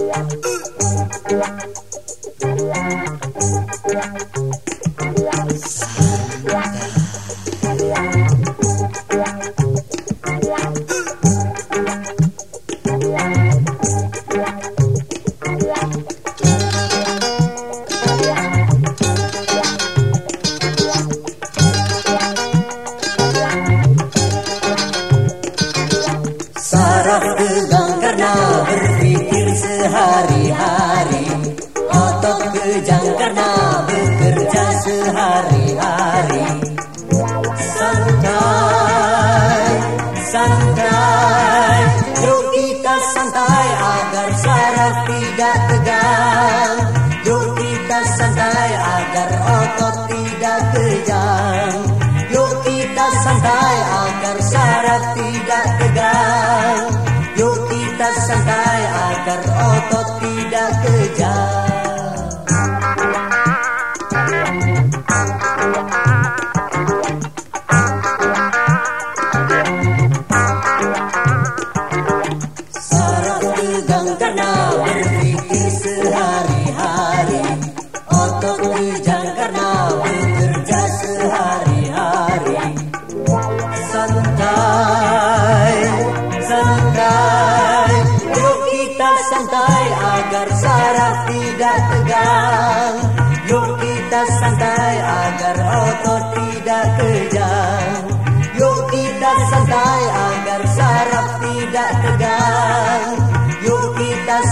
Santa. Saraf tegang karena berpikir sehari-hari. Otot kejang karena santai agar saraf tidak tegang. Yuk kita santai agar otot tidak kejang. Yuk kita santai agar saraf tidak tegang. Yuk kita santai agar otot tidak kejang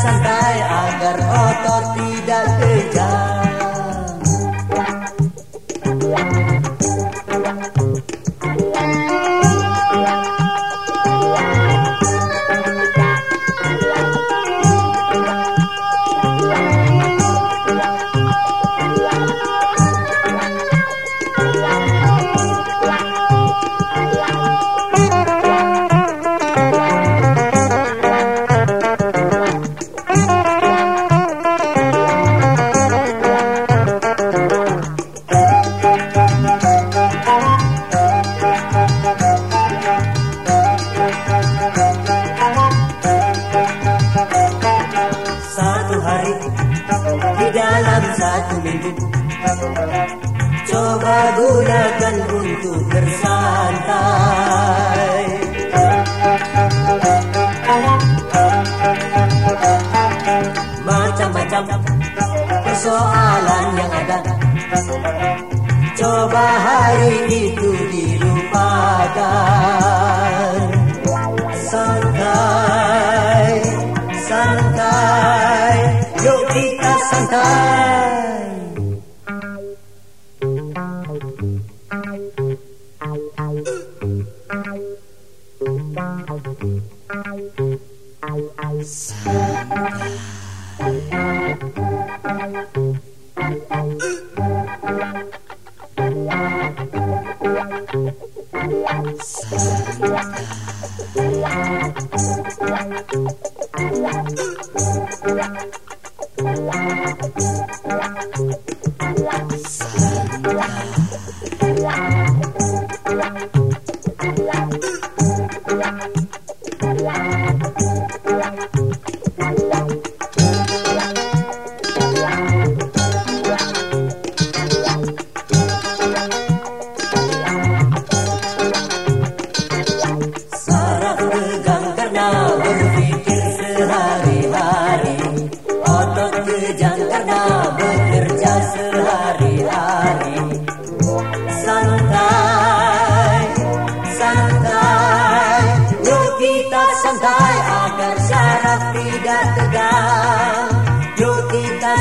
santai agar otot satu Coba gunakan untuk bersantai. Macam-macam persoalan yang ada. Coba hari itu dilupakan. Santai, santai. Yuk kita santai Saraf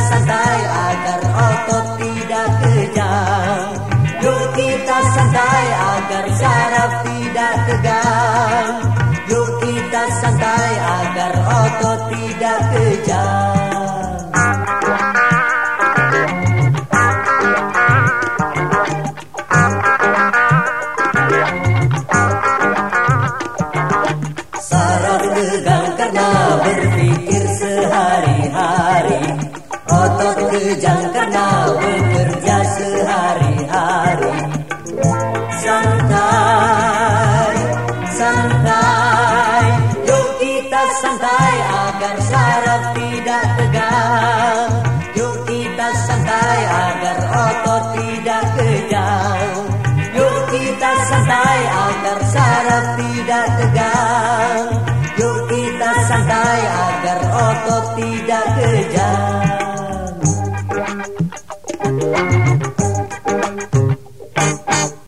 santai agar otot tidak kejang Yuk kita santai agar saraf tidak tegang Yuk kita santai agar otot tidak kejang